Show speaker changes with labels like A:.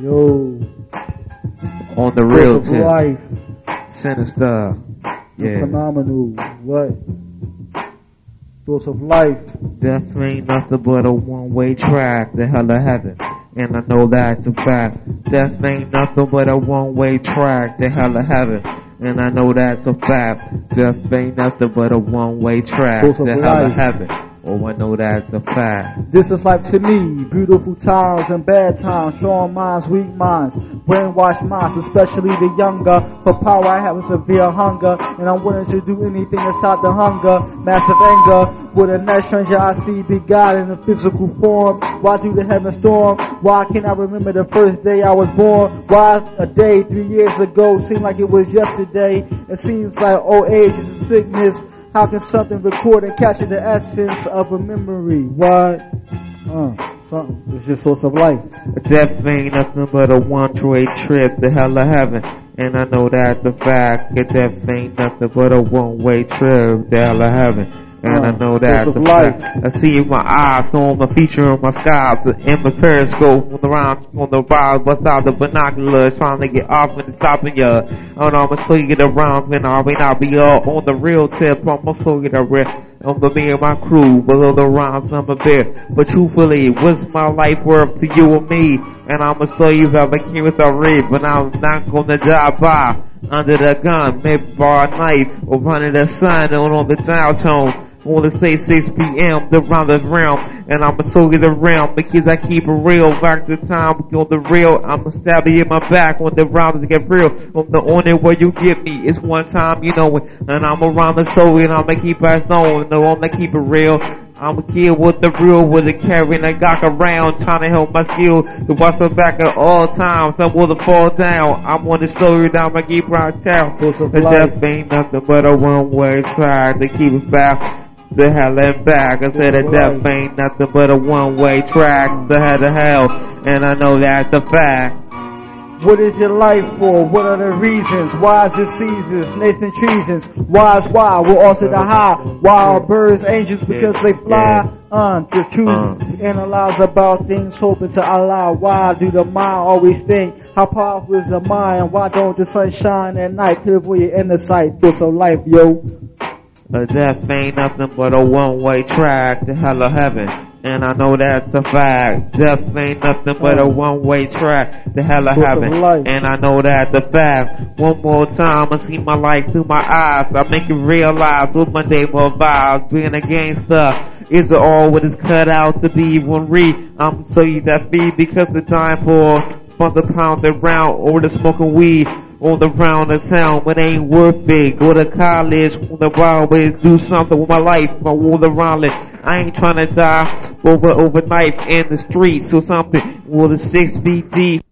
A: Yo.
B: On the real
A: of
B: tip.
A: life.
B: Sinister. Yeah.
A: Phenomenal. What? Source of life.
B: Death ain't nothing but a one-way track to hell or heaven. And I know that's a fact. Death ain't nothing but a one-way track to hell or heaven. And I know that's a fact. Death ain't nothing but a one-way track
A: of
B: hell or heaven. Oh, I know that's a fact.
A: This is life to me. Beautiful times and bad times. Strong minds, weak minds. Brainwashed minds, especially the younger. For power, I have a severe hunger. And I'm willing to do anything to stop the hunger. Massive anger. With a next stranger I see be God in a physical form. Why do the heavens storm? Why can't I remember the first day I was born? Why a day three years ago seemed like it was yesterday? It seems like old age is a sickness. How can something record and capture the essence of a memory? What? Uh, something. It's your source of life.
B: Death ain't nothing but a one-way trip to hell or heaven. And I know that's a fact. Death ain't nothing but a one-way trip to hell or heaven. And I know that's
A: source
B: a
A: of life.
B: fact. I see my eyes on my feature on my skies in my periscope on the round on the rise bust out the binoculars trying to get off and stopping ya. No, I'ma show you the rounds man, I may not be up on the real tip, I'ma show you the real I'm the me and my crew, below the rounds I'm a bit. But truthfully, what's my life worth to you and me? And I'ma show you that I came with a read, but I'm not gonna die by under the gun, maybe by a knife, or under the sun, or on the dial tone. I wanna say 6 p.m. the round the realm, and I'ma show you the realm because I keep it real. Back to time on the real, I'ma stab you in my back when the round to get real. I'm the only way you get me It's one time, you know it, and I'm around the show and I'ma keep us on. No, I'ma keep it real. I'm a kid with the real, with the carrying a gawk around, trying to help my skill to watch my back at all times. I'm gonna fall down. I'm gonna slow you down, my keep right down. Cause death ain't nothing but a one-way try to keep it back. To hell and back. I said that death ain't nothing but a one-way track to hell to hell. And I know that's a fact.
A: What is your life for? What are the reasons? Why is it seasons? Nathan treasons. Why is why? We're also the high. Why are birds angels? Because they fly. Uh, the truth. Analyze about things, hoping to allow. Why do the mind always think? How powerful is the mind? Why don't the sun shine at night to avoid your inner sight? Feel so life, yo.
B: A death ain't nothing but a one-way track to hell or heaven. And I know that's a fact. Death ain't nothing but a one-way track to hell or heaven. And I know that's a fact. One more time, I see my life through my eyes. I make it realize with my day more vibes. Being a gangster is all what it's cut out to be. When re, I'm so you that feed because the time for sponsor pound around over the smoking weed on the round of town, but ain't worth it. Go to college on the wild do something with my life. I want around it. I ain't trying to die over overnight in the streets or something. With a six feet deep.